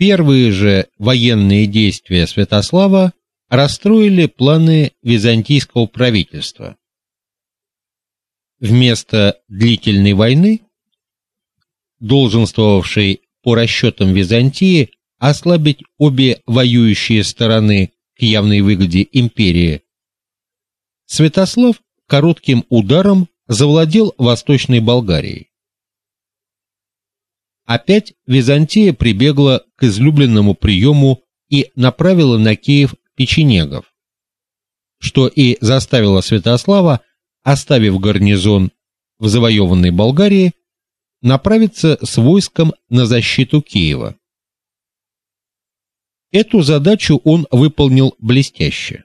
Первые же военные действия Святослава расстроили планы византийского правительства. Вместо длительной войны, долженствовавшей по расчетам Византии ослабить обе воюющие стороны к явной выгоде империи, Святослав коротким ударом завладел Восточной Болгарией. Опять Византия прибегла к излюбленному приему и направила на Киев печенегов, что и заставило Святослава, оставив гарнизон в завоеванной Болгарии, направиться с войском на защиту Киева. Эту задачу он выполнил блестяще.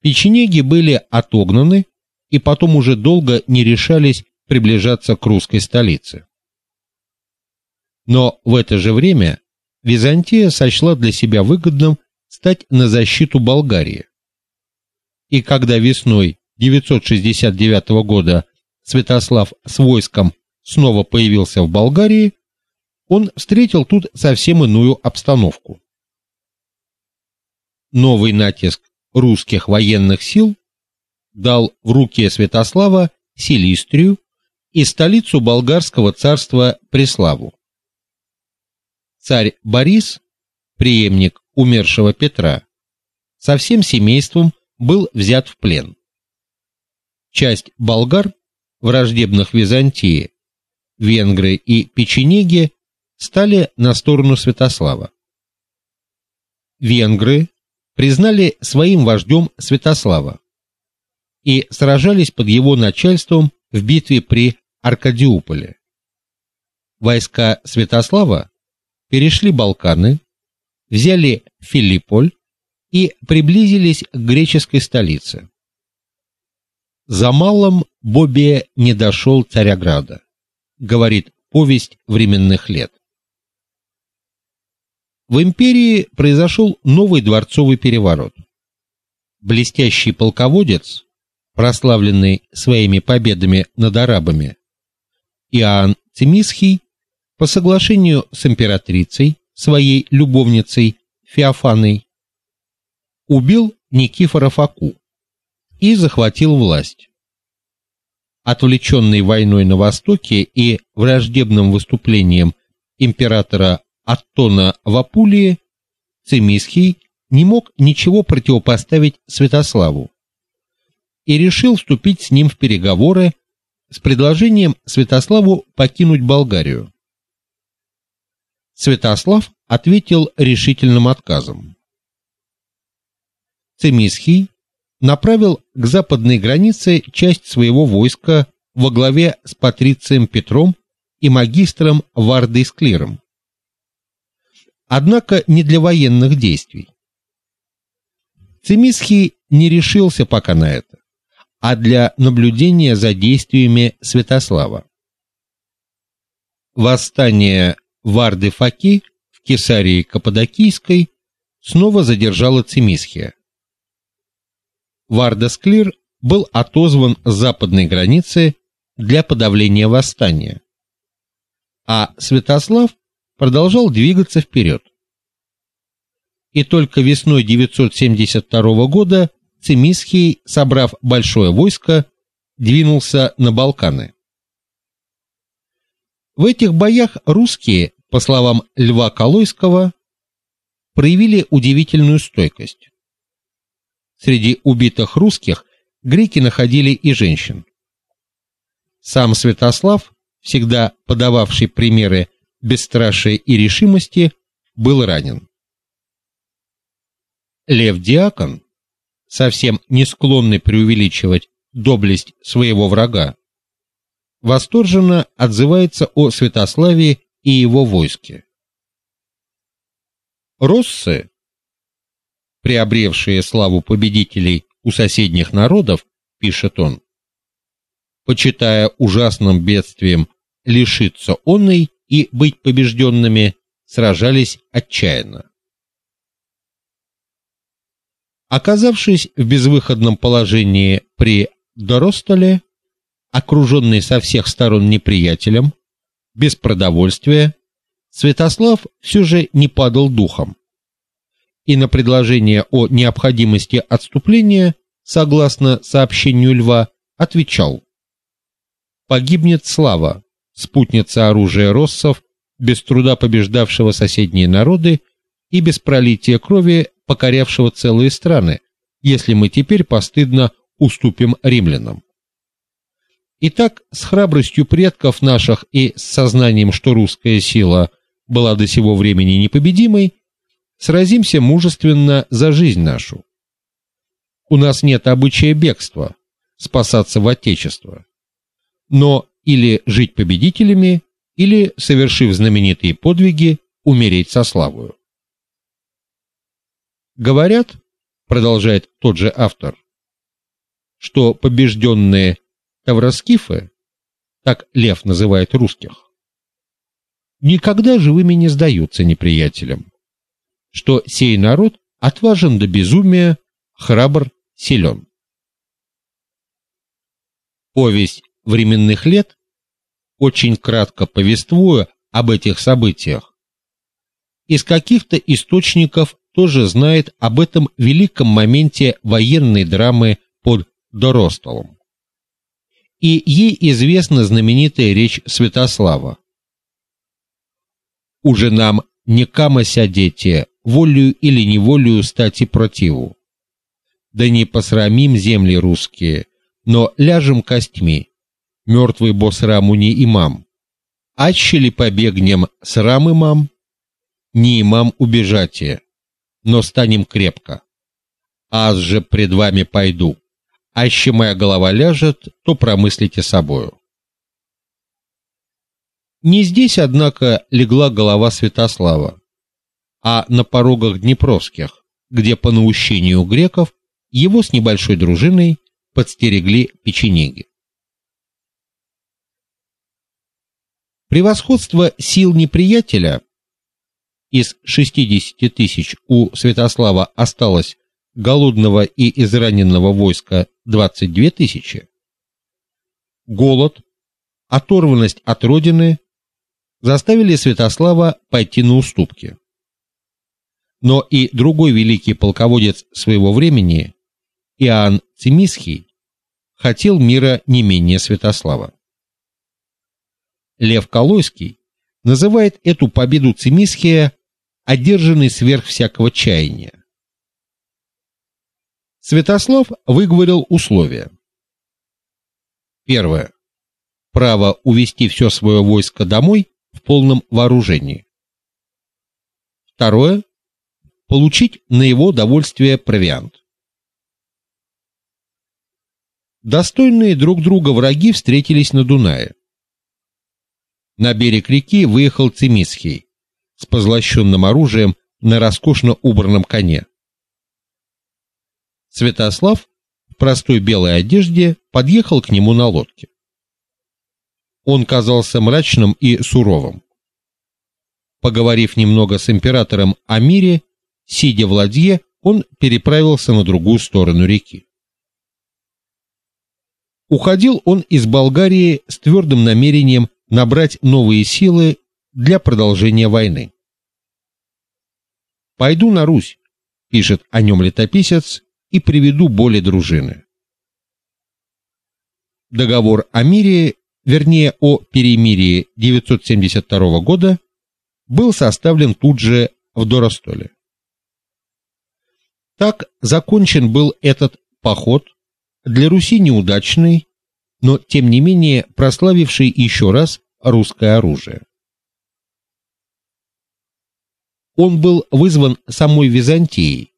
Печенеги были отогнаны и потом уже долго не решались приближаться к русской столице. Но в это же время Византия сочла для себя выгодным стать на защиту Болгарии. И когда весной 969 года Святослав с войском снова появился в Болгарии, он встретил тут совсем иную обстановку. Новый натиск русских военных сил дал в руки Святослава Силистрию и столицу болгарского царства Преславу царь Борис, преемник умершего Петра, со всем семейством был взят в плен. Часть болгар, враждебных Византии, венгры и печенеги стали на сторону Святослава. Венгры признали своим вождем Святослава и сражались под его начальством в битве при Аркадиуполе. Войска Святослава перешли Балканы, взяли Филипполь и приблизились к греческой столице. За малым Бобия не дошел Царяграда, говорит повесть временных лет. В империи произошел новый дворцовый переворот. Блестящий полководец, прославленный своими победами над арабами, Иоанн Цимисхий по соглашению с императрицей, своей любовницей Феофаной, убил Никифора Фоку и захватил власть. Отвлеченный войной на востоке и враждебным выступлением императора Аттона в Апулии, Цимисхий не мог ничего противопоставить Святославу и решил вступить с ним в переговоры с предложением Святославу покинуть Болгарию. Святослав ответил решительным отказом. Цемисхий направил к западной границе часть своего войска во главе с патрицием Петром и магистром Вардой Склиром. Однако не для военных действий. Цемисхий не решился пока на это, а для наблюдения за действиями Святослава. Восстание Варды Факи в Кесарии Каппадокийской снова задержала Цимисхия. Варда Склир был отозван с западной границы для подавления восстания, а Святослав продолжал двигаться вперед. И только весной 972 года Цимисхий, собрав большое войско, двинулся на Балканы. В этих боях русские по словам Льва Колойского, проявили удивительную стойкость. Среди убитых русских греки находили и женщин. Сам Святослав, всегда подававший примеры бесстрашия и решимости, был ранен. Лев Диакон, совсем не склонный преувеличивать доблесть своего врага, восторженно отзывается о Святославе и его войске. Россы, приобревшие славу победителей у соседних народов, пишет он, почитая ужасным бедствием лишиться онной и быть побежденными, сражались отчаянно. Оказавшись в безвыходном положении при Доростоле, окруженный со всех сторон неприятелем, без продовольствия, Святослав все же не падал духом. И на предложение о необходимости отступления, согласно сообщению Льва, отвечал: Погибнет слава, спутница оружия россов, без труда побеждавшего соседние народы и без пролития крови покорявшего целые страны, если мы теперь постыдно уступим римлянам. Итак, с храбростью предков наших и с сознанием, что русская сила была до сего времени непобедимой, сразимся мужественно за жизнь нашу. У нас нет обычая бегства, спасаться в отечество. Но или жить победителями, или, совершив знаменитые подвиги, умереть со славою. Говорят, продолжает тот же автор, что побежденные тавроскифы, так Лев называет русских, никогда живыми не сдаются неприятелям, что сей народ отважен до безумия, храбр, силен. Повесть временных лет, очень кратко повествуя об этих событиях, из каких-то источников тоже знает об этом великом моменте военной драмы под Доростолом. И ей известна знаменитая речь Святослава. Уже нам не кама сядете, волею или неволею стать и противу. Да не посрамим земли русские, но ляжем костьми. Мертвый босраму не имам. Аще ли побегнем срам имам? Не имам убежате, но станем крепко. Аз же пред вами пойду. Аще моя голова ляжет, то промыслите собою. Не здесь, однако, легла голова Святослава, а на порогах Днепровских, где по наущению греков его с небольшой дружиной подстерегли печенеги. Превосходство сил неприятеля из 60 тысяч у Святослава осталось голодного и израненного войска 22 тысячи. Голод, оторванность от родины заставили Святослава пойти на уступки. Но и другой великий полководец своего времени, Иоанн Цимисхий, хотел мира не менее Святослава. Лев Колойский называет эту победу Цимисхия одержанный сверх всякого чаяния. Святослав выговорил условия. Первое. Право увести все свое войско домой в полном вооружении. Второе. Получить на его довольствие провиант. Достойные друг друга враги встретились на Дунае. На берег реки выехал Цимисхий, с позлощенным оружием на роскошно убранном коне. Святослав в простой белой одежде подъехал к нему на лодке. Он казался мрачным и суровым. Поговорив немного с императором о мире, сидя в ладье, он переправился на другую сторону реки. Уходил он из Болгарии с твердым намерением набрать новые силы для продолжения войны. Пойду на Русь, пишет о нем летописец, и приведу более дружины. Договор о мире, вернее о перемирии 972 года, был составлен тут же в Доростоле. Так закончен был этот поход, для Руси неудачный, но тем не менее прославивший еще раз русское оружие. Он был вызван самой Византией,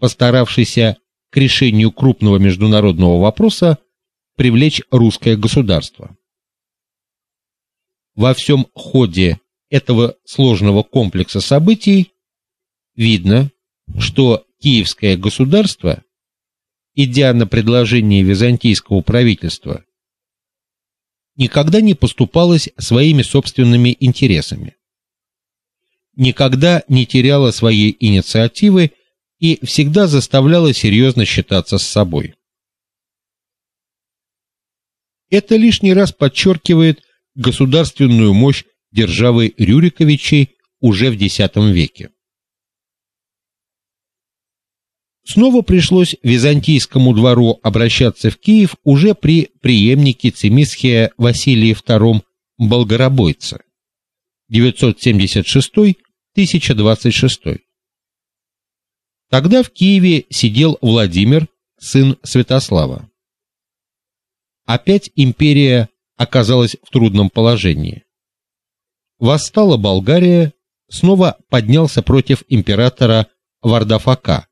постаравшейся к решению крупного международного вопроса привлечь русское государство. Во всем ходе этого сложного комплекса событий видно, что киевское государство, идя на предложение византийского правительства, никогда не поступалось своими собственными интересами никогда не теряла своей инициативы и всегда заставляла серьезно считаться с собой. Это лишний раз подчеркивает государственную мощь державы Рюриковичей уже в X веке. Снова пришлось византийскому двору обращаться в Киев уже при преемнике Цимисхия Василии II Болгоробойца 976-1026. Тогда в Киеве сидел Владимир, сын Святослава. Опять империя оказалась в трудном положении. Восстала Болгария, снова поднялся против императора Вардафака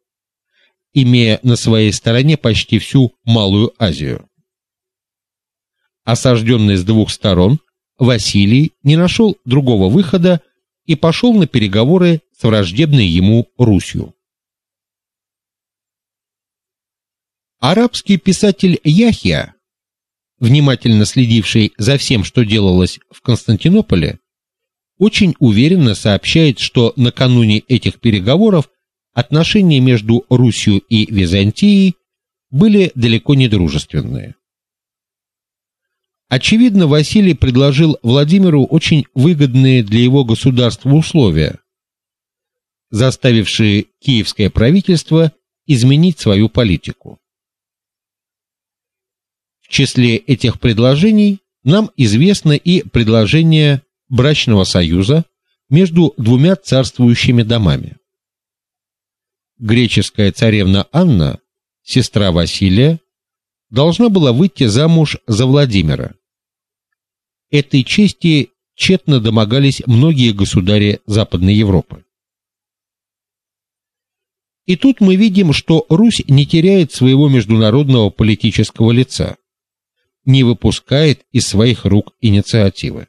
имея на своей стороне почти всю Малую Азию. Осажденный с двух сторон, Василий не нашел другого выхода и пошел на переговоры с враждебной ему Русью. Арабский писатель Яхья, внимательно следивший за всем, что делалось в Константинополе, очень уверенно сообщает, что накануне этих переговоров отношения между Русью и Византией были далеко не дружественные. Очевидно, Василий предложил Владимиру очень выгодные для его государства условия, заставившие киевское правительство изменить свою политику. Числе этих предложений нам известно и предложение брачного союза между двумя царствующими домами греческая царевна Анна, сестра Василия, должна была выйти замуж за Владимира. Этой чести тщетно домогались многие государи Западной Европы. И тут мы видим, что Русь не теряет своего международного политического лица, не выпускает из своих рук инициативы.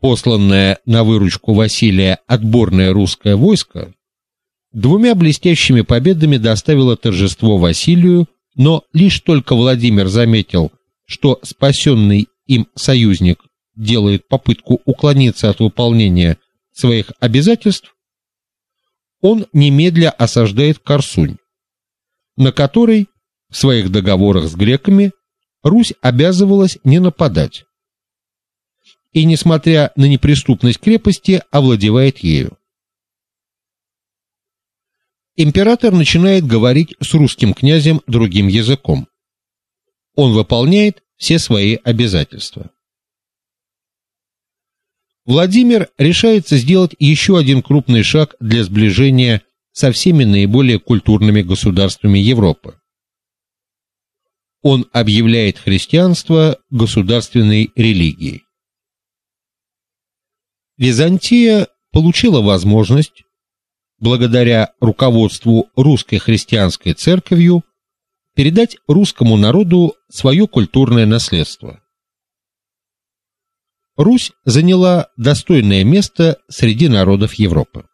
Посланное на выручку Василия отборное русское войско, двумя блестящими победами доставило торжество Василию, но лишь только Владимир заметил, что спасенный им союзник делает попытку уклониться от выполнения своих обязательств, он немедля осаждает Корсунь, на который в своих договорах с греками Русь обязывалась не нападать, и, несмотря на неприступность крепости, овладевает ею. Император начинает говорить с русским князем другим языком. Он выполняет все свои обязательства. Владимир решается сделать еще один крупный шаг для сближения со всеми наиболее культурными государствами Европы. Он объявляет христианство государственной религией. Византия получила возможность благодаря руководству русской христианской церковью передать русскому народу свое культурное наследство. Русь заняла достойное место среди народов Европы.